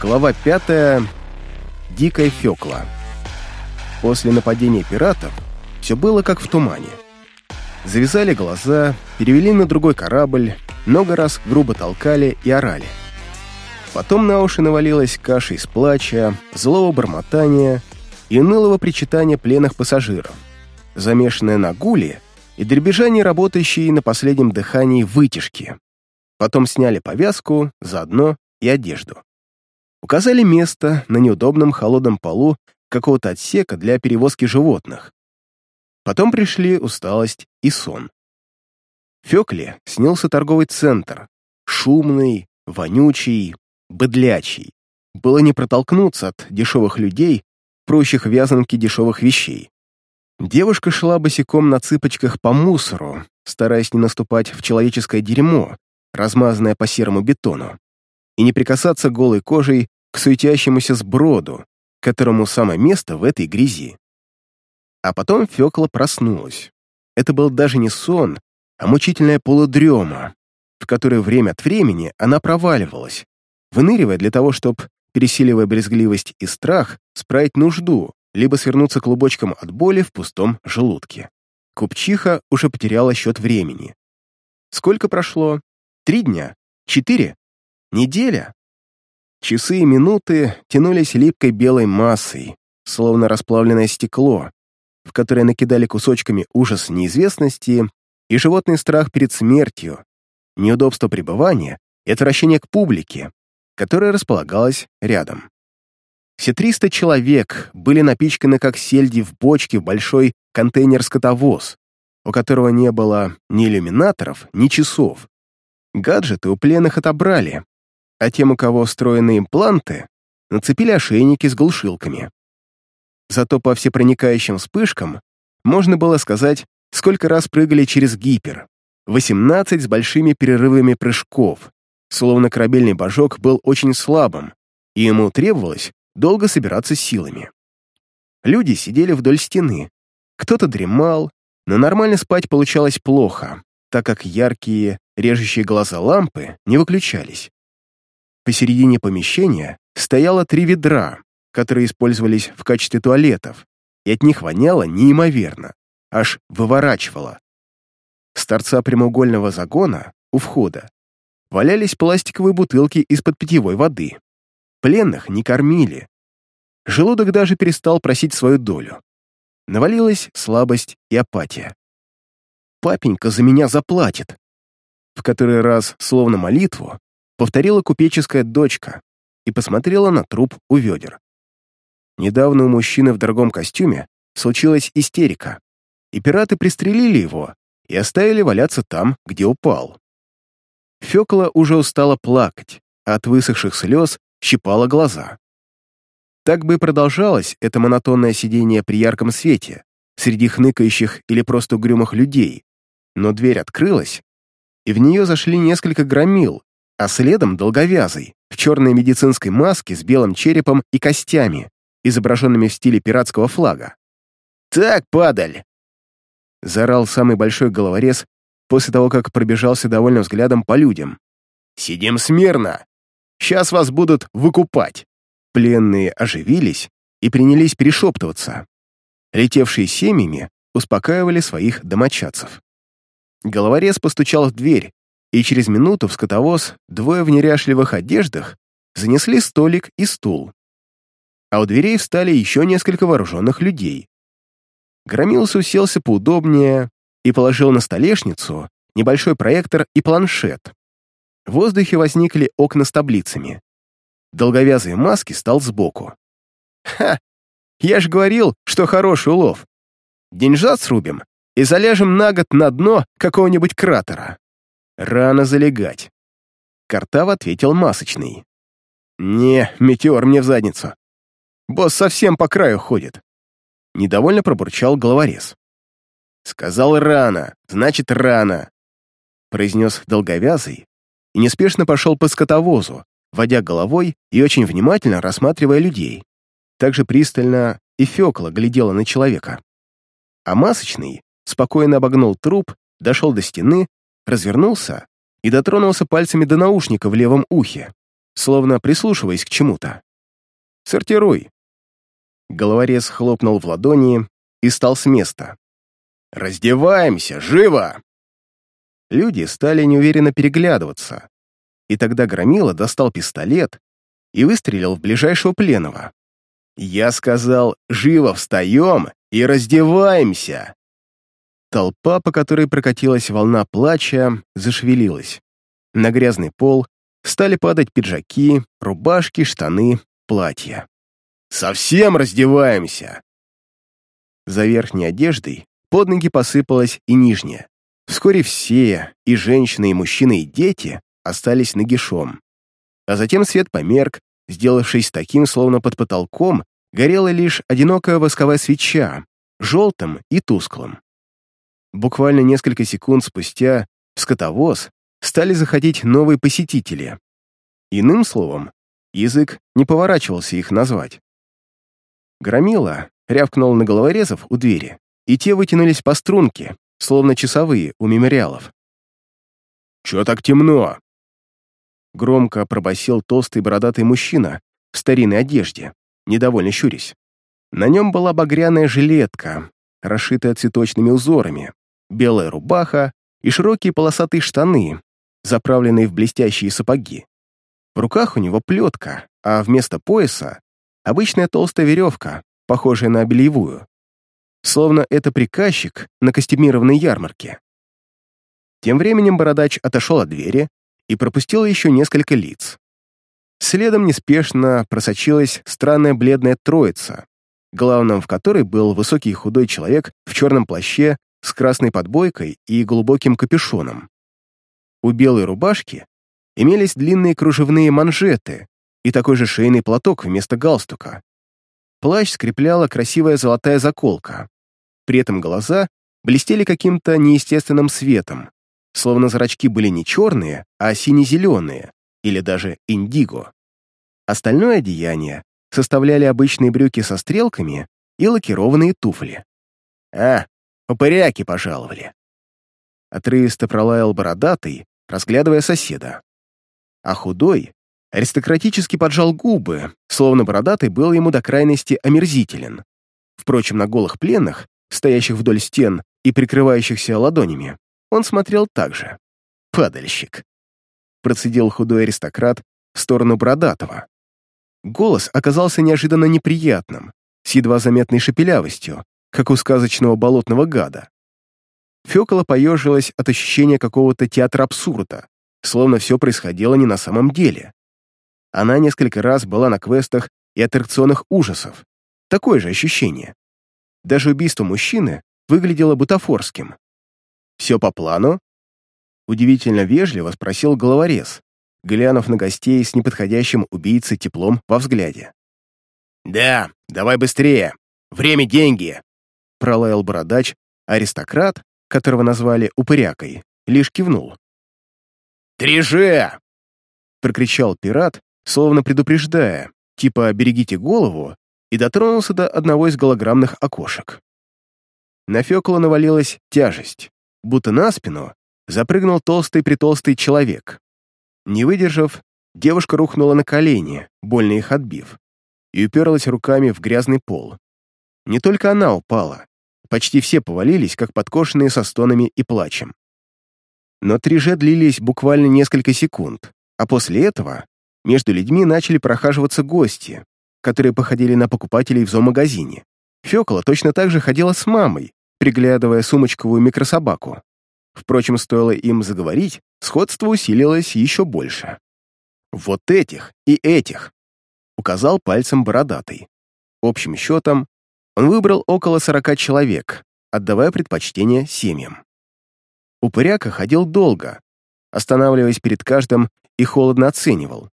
Глава 5. Дикая Фёкла. После нападения пиратов все было как в тумане. Завязали глаза, перевели на другой корабль, много раз грубо толкали и орали. Потом на уши навалилась каша из плача, злого бормотания и унылого причитания пленных пассажиров, замешанное на гуле и дребезжание работающей на последнем дыхании вытяжки. Потом сняли повязку, заодно и одежду. Указали место на неудобном холодном полу какого-то отсека для перевозки животных. Потом пришли усталость и сон. Фёкле снился торговый центр, шумный, вонючий, быдлячий. Было не протолкнуться от дешевых людей, прочих вязанки дешевых вещей. Девушка шла босиком на цыпочках по мусору, стараясь не наступать в человеческое дерьмо, размазанное по серому бетону, и не прикасаться голой кожей к суетящемуся сброду, которому самое место в этой грязи. А потом Фёкла проснулась. Это был даже не сон, а мучительная полудрема, в которой время от времени она проваливалась, выныривая для того, чтобы, пересиливая брезгливость и страх, справить нужду, либо свернуться клубочком от боли в пустом желудке. Купчиха уже потеряла счет времени. Сколько прошло? Три дня? Четыре? Неделя? Часы и минуты тянулись липкой белой массой, словно расплавленное стекло, в которое накидали кусочками ужас неизвестности и животный страх перед смертью, неудобство пребывания и отвращение к публике, которая располагалась рядом. Все 300 человек были напичканы как сельди в бочке в большой контейнер-скотовоз, у которого не было ни иллюминаторов, ни часов. Гаджеты у пленных отобрали, а тем, у кого встроены импланты, нацепили ошейники с глушилками. Зато по всепроникающим вспышкам можно было сказать, сколько раз прыгали через гипер. 18 с большими перерывами прыжков, словно корабельный божок был очень слабым, и ему требовалось долго собираться силами. Люди сидели вдоль стены. Кто-то дремал, но нормально спать получалось плохо, так как яркие, режущие глаза лампы не выключались. Посередине помещения стояло три ведра, которые использовались в качестве туалетов, и от них воняло неимоверно, аж выворачивало. С торца прямоугольного загона, у входа, валялись пластиковые бутылки из-под питьевой воды. Пленных не кормили. Желудок даже перестал просить свою долю. Навалилась слабость и апатия. «Папенька за меня заплатит!» В который раз, словно молитву, повторила купеческая дочка и посмотрела на труп у ведер. Недавно у мужчины в дорогом костюме случилась истерика, и пираты пристрелили его и оставили валяться там, где упал. Фёкла уже устала плакать, а от высохших слез щипала глаза. Так бы и продолжалось это монотонное сидение при ярком свете, среди хныкающих или просто угрюмых людей, но дверь открылась, и в нее зашли несколько громил, а следом долговязый, в черной медицинской маске с белым черепом и костями, изображенными в стиле пиратского флага. «Так, падаль!» Заорал самый большой головорез после того, как пробежался довольным взглядом по людям. «Сидим смирно! Сейчас вас будут выкупать!» Пленные оживились и принялись перешептываться. Летевшие семьями успокаивали своих домочадцев. Головорез постучал в дверь, и через минуту в скотовоз двое в неряшливых одеждах занесли столик и стул. А у дверей встали еще несколько вооруженных людей. Громилс уселся поудобнее и положил на столешницу небольшой проектор и планшет. В воздухе возникли окна с таблицами. Долговязый маски стал сбоку. «Ха! Я ж говорил, что хороший улов. Деньжат срубим и заляжем на год на дно какого-нибудь кратера». Рано залегать. Картав ответил масочный. «Не, метеор мне в задницу. Босс совсем по краю ходит». Недовольно пробурчал головорез. «Сказал рано, значит рано», произнес долговязый и неспешно пошел по скотовозу, водя головой и очень внимательно рассматривая людей. Также пристально и Фёкла глядела на человека. А масочный спокойно обогнул труп, дошел до стены развернулся и дотронулся пальцами до наушника в левом ухе. словно прислушиваясь к чему-то. «Сортируй». Головорез хлопнул в ладони и стал с места. «Раздеваемся! Живо!» Люди стали неуверенно переглядываться, и тогда Громила достал пистолет и выстрелил в ближайшего пленного. Я сказал «Живо встаем и раздеваемся!» Толпа, по которой прокатилась волна плача, зашевелилась. На грязный пол стали падать пиджаки, рубашки, штаны, платья. «Совсем раздеваемся!» За верхней одеждой под ноги посыпалась и нижняя. Вскоре все, и женщины, и мужчины, и дети, остались нагишом. А затем свет померк, сделавшись таким, словно под потолком, горела лишь одинокая восковая свеча, желтым и тусклым. Буквально несколько секунд спустя в скотовоз стали заходить новые посетители. Иным словом, язык не поворачивался их назвать. Громила рявкнул на головорезов у двери, и те вытянулись по струнке, словно часовые у мемориалов. «Чё так темно?» Громко пробасил толстый бородатый мужчина в старинной одежде, недовольно щурясь. На нем была багряная жилетка, расшитая цветочными узорами, белая рубаха и широкие полосатые штаны, заправленные в блестящие сапоги. В руках у него плетка, а вместо пояса — обычная толстая веревка, похожая на бельевую. Словно это приказчик на костюмированной ярмарке. Тем временем бородач отошел от двери и пропустил еще несколько лиц. Следом неспешно просочилась странная бледная троица, главным в которой был высокий худой человек в черном плаще с красной подбойкой и глубоким капюшоном. У белой рубашки имелись длинные кружевные манжеты и такой же шейный платок вместо галстука. Плащ скрепляла красивая золотая заколка. При этом глаза блестели каким-то неестественным светом, словно зрачки были не черные, а сине-зеленые, или даже индиго. Остальное одеяние составляли обычные брюки со стрелками и лакированные туфли. «А, упыряки пожаловали!» Отрывисто пролаял бородатый, разглядывая соседа. А худой аристократически поджал губы, словно бородатый был ему до крайности омерзителен. Впрочем, на голых пленных, стоящих вдоль стен и прикрывающихся ладонями, он смотрел так же. «Падальщик!» Процедил худой аристократ в сторону бородатого. Голос оказался неожиданно неприятным, с едва заметной шепелявостью, как у сказочного болотного гада. Фёкола поежилась от ощущения какого-то театра абсурда, словно все происходило не на самом деле. Она несколько раз была на квестах и аттракционах ужасов. Такое же ощущение. Даже убийство мужчины выглядело бутафорским. «Все по плану?» Удивительно вежливо спросил головорез, глянув на гостей с неподходящим убийцей теплом во взгляде. «Да, давай быстрее! Время — деньги!» Пролаял бородач, аристократ, которого назвали упырякой, лишь кивнул. «Три же!» — прокричал пират, словно предупреждая, типа «берегите голову», и дотронулся до одного из голограммных окошек. На Фёкла навалилась тяжесть, будто на спину запрыгнул толстый-притолстый человек. Не выдержав, девушка рухнула на колени, больно их отбив, и уперлась руками в грязный пол. Не только она упала, почти все повалились, как подкошенные со стонами и плачем. Но трижи длились буквально несколько секунд, а после этого между людьми начали прохаживаться гости, которые походили на покупателей в зоомагазине. Фёкла точно так же ходила с мамой, приглядывая сумочковую микрособаку. Впрочем, стоило им заговорить, сходство усилилось еще больше. «Вот этих и этих», — указал пальцем бородатый. Общим счетом он выбрал около сорока человек, отдавая предпочтение семьям. Упыряка ходил долго, останавливаясь перед каждым и холодно оценивал.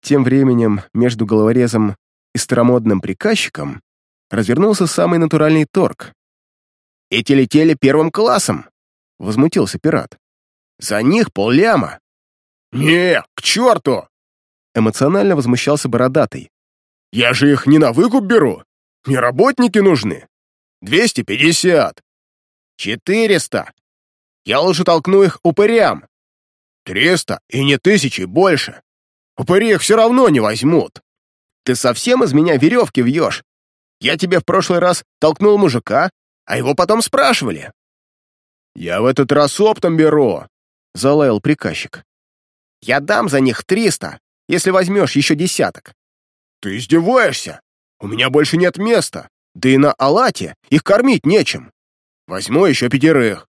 Тем временем между головорезом и старомодным приказчиком развернулся самый натуральный торг. «Эти летели первым классом!» — возмутился пират. «За них полляма!» «Не, к черту!» Эмоционально возмущался бородатый. «Я же их не на выкуп беру! Не работники нужны! Двести пятьдесят! Четыреста! Я лучше толкну их упырям! Триста и не тысячи больше! Упыри их все равно не возьмут. Ты совсем из меня веревки вьешь? Я тебе в прошлый раз толкнул мужика, а его потом спрашивали. Я в этот раз оптом беру, залаял приказчик. Я дам за них триста, если возьмешь еще десяток. Ты издеваешься? У меня больше нет места, да и на Алате их кормить нечем. Возьму еще пятерых.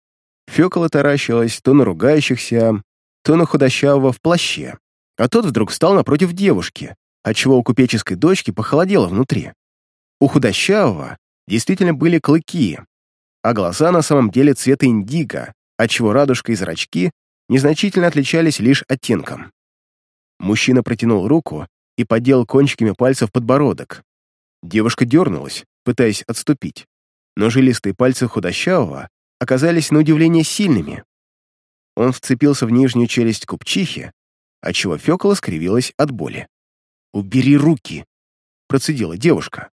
Фёкла таращилась то на ругающихся, то на худощавого в плаще, а тот вдруг встал напротив девушки, отчего у купеческой дочки похолодело внутри. У худощавого действительно были клыки, а глаза на самом деле цвета индиго, отчего радужка и зрачки незначительно отличались лишь оттенком. Мужчина протянул руку и поддел кончиками пальцев подбородок. Девушка дернулась, пытаясь отступить, но жилистые пальцы худощавого оказались на удивление сильными. Он вцепился в нижнюю челюсть купчихи, отчего Фёкола скривилась от боли. «Убери руки!» — процедила девушка.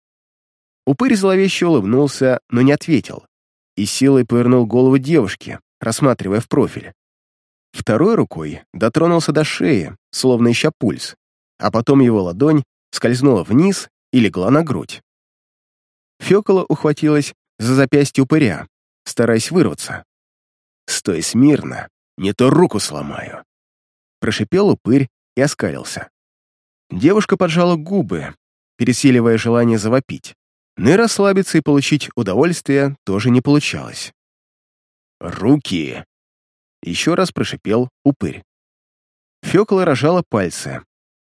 Упырь зловеще улыбнулся, но не ответил, и силой повернул голову девушки, рассматривая в профиль. Второй рукой дотронулся до шеи, словно ища пульс, а потом его ладонь скользнула вниз и легла на грудь. Фёкола ухватилась за запястье упыря, стараясь вырваться. «Стой смирно, не то руку сломаю!» Прошипел упырь и оскалился. Девушка поджала губы, пересиливая желание завопить, но и расслабиться и получить удовольствие тоже не получалось. «Руки!» Еще раз прошипел упырь. Фёкла рожала пальцы,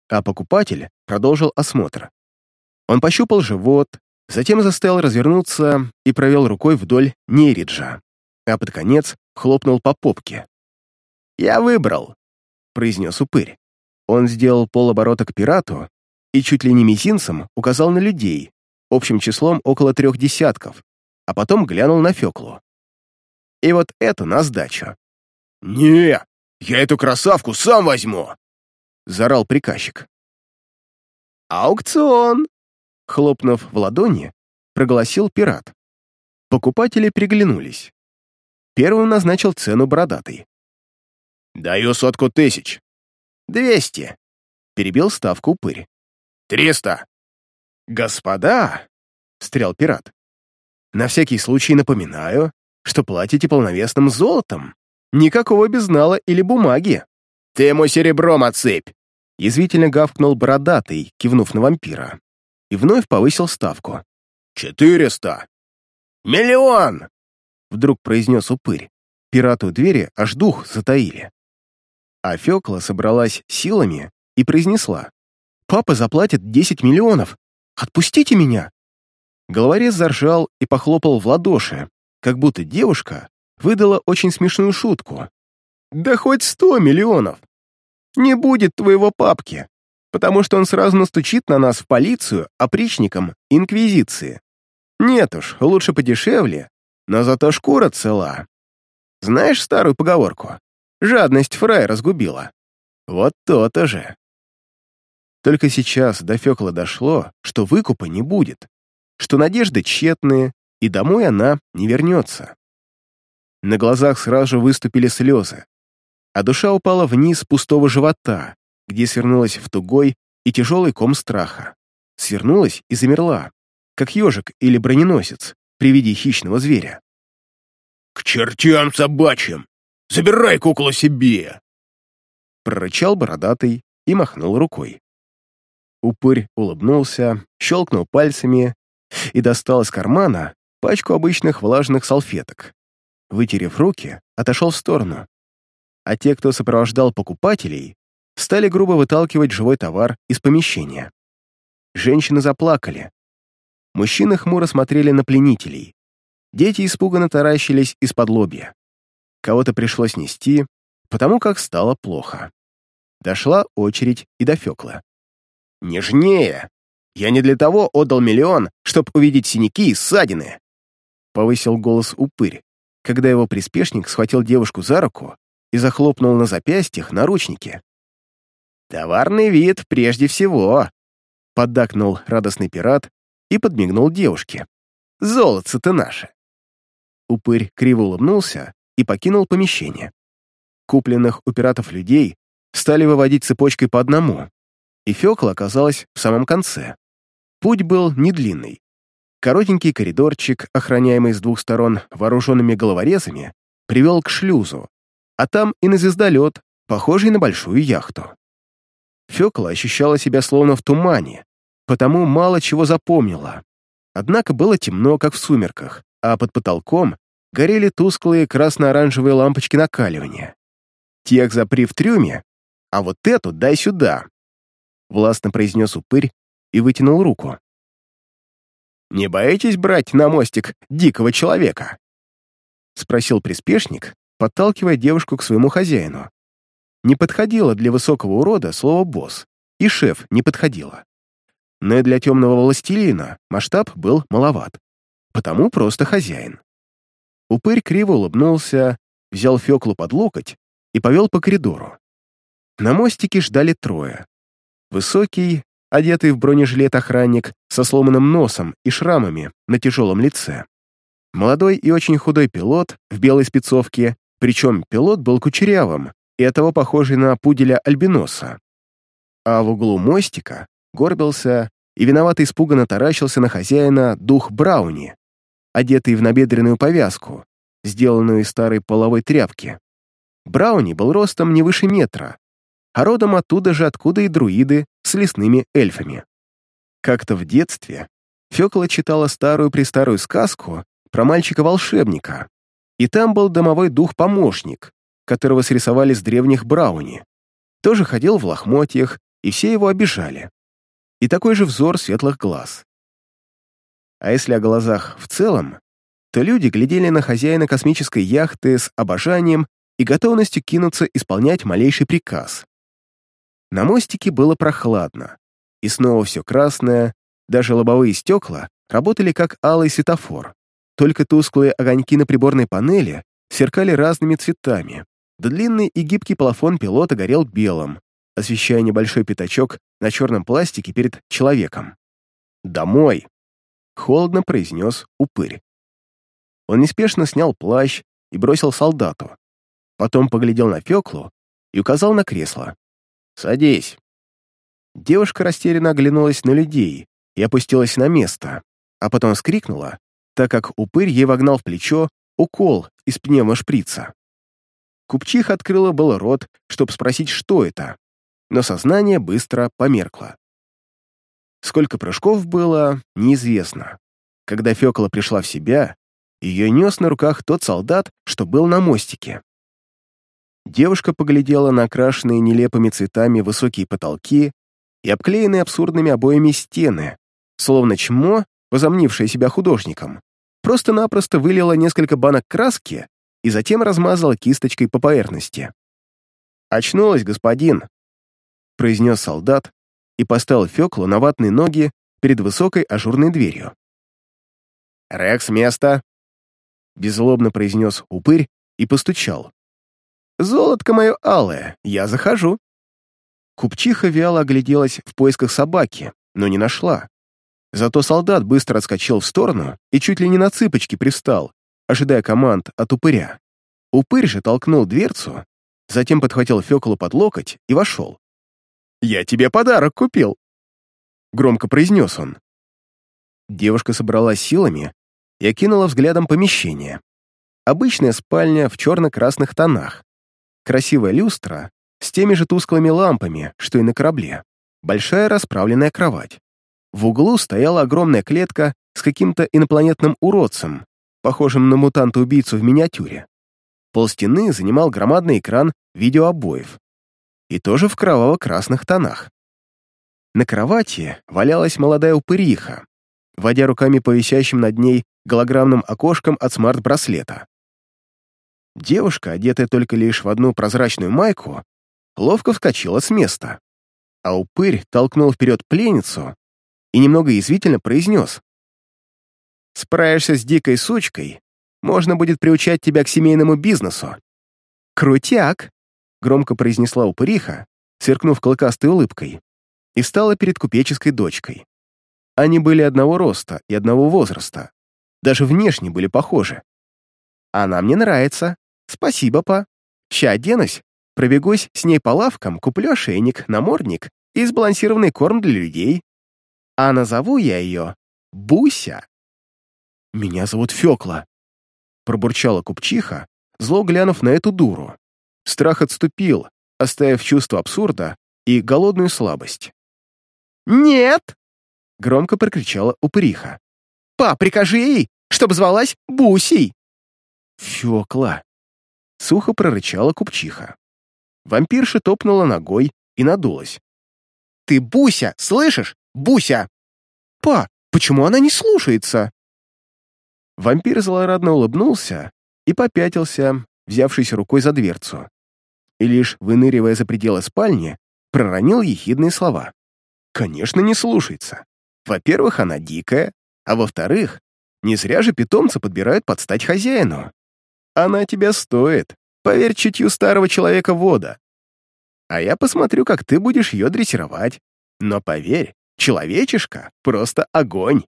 а покупатель продолжил осмотр. Он пощупал живот, затем заставил развернуться и провел рукой вдоль Нериджа, а под конец хлопнул по попке. «Я выбрал», — произнес упырь. Он сделал полоборота к пирату и чуть ли не мизинцем указал на людей, общим числом около трех десятков, а потом глянул на Фёклу. «И вот это на сдачу. «Не, я эту красавку сам возьму!» — заорал приказчик. «Аукцион!» — хлопнув в ладони, проголосил пират. Покупатели приглянулись. Первым назначил цену бородатый. «Даю сотку тысяч». «Двести», — перебил ставку упырь. «Триста». «Господа», — встрял пират, — «на всякий случай напоминаю, что платите полновесным золотом. Никакого безнала или бумаги. Ты ему серебром отсыпь!» Язвительно гавкнул бородатый, кивнув на вампира. И вновь повысил ставку. «Четыреста!» «Миллион!» Вдруг произнес упырь. Пирату двери аж дух затаили. А Фёкла собралась силами и произнесла. «Папа заплатит десять миллионов! Отпустите меня!» Головорез заржал и похлопал в ладоши, как будто девушка выдала очень смешную шутку. «Да хоть сто миллионов! Не будет твоего папки, потому что он сразу настучит на нас в полицию опричникам инквизиции. Нет уж, лучше подешевле, но зато шкура цела. Знаешь старую поговорку? Жадность фрай разгубила. Вот то-то же. Только сейчас до Фёкла дошло, что выкупа не будет, что надежды тщетные, и домой она не вернется. На глазах сразу выступили слезы, а душа упала вниз пустого живота, где свернулась в тугой и тяжелый ком страха. Свернулась и замерла, как ежик или броненосец при виде хищного зверя. «К чертям собачьим! Забирай куклу себе!» Прорычал бородатый и махнул рукой. Упырь улыбнулся, щелкнул пальцами и достал из кармана пачку обычных влажных салфеток вытерев руки, отошел в сторону. А те, кто сопровождал покупателей, стали грубо выталкивать живой товар из помещения. Женщины заплакали. Мужчины хмуро смотрели на пленителей. Дети испуганно таращились из-под лобья. Кого-то пришлось нести, потому как стало плохо. Дошла очередь и до Фёкла. «Нежнее! Я не для того отдал миллион, чтобы увидеть синяки и ссадины!» Повысил голос упырь, когда его приспешник схватил девушку за руку и захлопнул на запястьях наручники. «Товарный вид прежде всего», — поддакнул радостный пират и подмигнул девушке. «Золотце-то наше». Упырь криво улыбнулся и покинул помещение. Купленных у пиратов людей стали выводить цепочкой по одному, и Фёкла оказалась в самом конце. Путь был недлинный. Коротенький коридорчик, охраняемый с двух сторон вооруженными головорезами, привел к шлюзу, а там и на звездолет, похожий на большую яхту. Фёкла ощущала себя словно в тумане, потому мало чего запомнила. Однако было темно, как в сумерках, а под потолком горели тусклые красно-оранжевые лампочки накаливания. «Тех запри в трюме, а вот эту дай сюда», — властно произнес упырь и вытянул руку. «Не боитесь брать на мостик дикого человека?» — спросил приспешник, подталкивая девушку к своему хозяину. Не подходило для высокого урода слово «босс», и «шеф» не подходило. Но и для темного властелина масштаб был маловат, потому просто хозяин. Упырь криво улыбнулся, взял Феклу под локоть и повел по коридору. На мостике ждали трое. Высокий, одетый в бронежилет охранник со сломанным носом и шрамами на тяжелом лице. Молодой и очень худой пилот в белой спецовке, причем пилот был кучерявым и оттого похожий на пуделя-альбиноса. А в углу мостика горбился и виновато испуганно таращился на хозяина дух Брауни, одетый в набедренную повязку, сделанную из старой половой тряпки. Брауни был ростом не выше метра, а родом оттуда же, откуда и друиды с лесными эльфами. Как-то в детстве Фёкла читала старую-престарую сказку про мальчика-волшебника, и там был домовой дух-помощник, которого срисовали с древних Брауни. Тоже ходил в лохмотьях, и все его обижали. И такой же взор светлых глаз. А если о глазах в целом, то люди глядели на хозяина космической яхты с обожанием и готовностью кинуться исполнять малейший приказ. На мостике было прохладно, и снова все красное, даже лобовые стекла работали как алый светофор, только тусклые огоньки на приборной панели сверкали разными цветами, длинный и гибкий плафон пилота горел белым, освещая небольшой пятачок на черном пластике перед человеком. «Домой!» — холодно произнес упырь. Он неспешно снял плащ и бросил солдату. Потом поглядел на Феклу и указал на кресло. «Садись». Девушка растерянно оглянулась на людей и опустилась на место, а потом скрикнула, так как упырь ей вогнал в плечо укол из пневмошприца. Купчиха открыла был рот, чтобы спросить, что это, но сознание быстро померкло. Сколько прыжков было, неизвестно. Когда Фёкла пришла в себя, ее нес на руках тот солдат, что был на мостике. Девушка поглядела на окрашенные нелепыми цветами высокие потолки и обклеенные абсурдными обоями стены, словно чмо, возомнившее себя художником, просто-напросто вылила несколько банок краски и затем размазала кисточкой по поверхности. «Очнулась, господин», — произнес солдат и поставил Феклу на ватные ноги перед высокой ажурной дверью. «Рекс, место!» — беззлобно произнес упырь и постучал. «Золотко мое алое, я захожу». Купчиха вяло огляделась в поисках собаки, но не нашла. Зато солдат быстро отскочил в сторону и чуть ли не на цыпочки пристал, ожидая команд от упыря. Упырь же толкнул дверцу, затем подхватил Фёклу под локоть и вошел. «Я тебе подарок купил!» Громко произнес он. Девушка собралась силами и окинула взглядом помещение. Обычная спальня в черно-красных тонах. Красивая люстра с теми же тусклыми лампами, что и на корабле. Большая расправленная кровать. В углу стояла огромная клетка с каким-то инопланетным уродцем, похожим на мутанта-убийцу в миниатюре. Полстены занимал громадный экран видеообоев. И тоже в кроваво-красных тонах. На кровати валялась молодая упыриха, водя руками по висящим над ней голограммным окошком от смарт-браслета. Девушка, одетая только лишь в одну прозрачную майку, ловко вскочила с места, а упырь толкнул вперед пленницу и немного язвительно произнес. Справишься с дикой сучкой, можно будет приучать тебя к семейному бизнесу». «Крутяк!» — громко произнесла упыриха, сверкнув клыкастой улыбкой, и встала перед купеческой дочкой. Они были одного роста и одного возраста, даже внешне были похожи. «Она мне нравится. Спасибо, па. Ща оденусь, пробегусь с ней по лавкам, куплю ошейник, намордник и сбалансированный корм для людей. А назову я ее Буся. «Меня зовут Фёкла», — пробурчала купчиха, зло глянув на эту дуру. Страх отступил, оставив чувство абсурда и голодную слабость. «Нет!» — громко прокричала упыриха. «Па, прикажи ей, чтобы звалась Бусей!» «Фёкла!» — сухо прорычала купчиха. Вампирша топнула ногой и надулась. «Ты Буся, слышишь? Буся!» «Па, почему она не слушается?» Вампир злорадно улыбнулся и попятился, взявшись рукой за дверцу. И лишь выныривая за пределы спальни, проронил ехидные слова. «Конечно, не слушается. Во-первых, она дикая, а во-вторых, не зря же питомца подбирают под стать хозяину. Она тебя стоит, поверь чутью старого человека вода. А я посмотрю, как ты будешь ее дрессировать. Но поверь, человечишка — просто огонь.